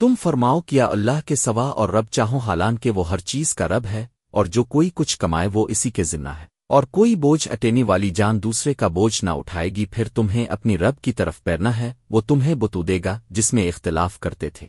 تم فرماؤ کیا اللہ کے سوا اور رب چاہو حالان کہ وہ ہر چیز کا رب ہے، اور جو کوئی کچھ کمائے وہ اسی کے ذمہ ہے۔ اور کوئی بوجھ اٹینی والی جان دوسرے کا بوجھ نہ اٹھائے گی، پھر تمہیں اپنی رب کی طرف پیرنا ہے، وہ تمہیں بتو دے گا جس میں اختلاف کرتے تھے۔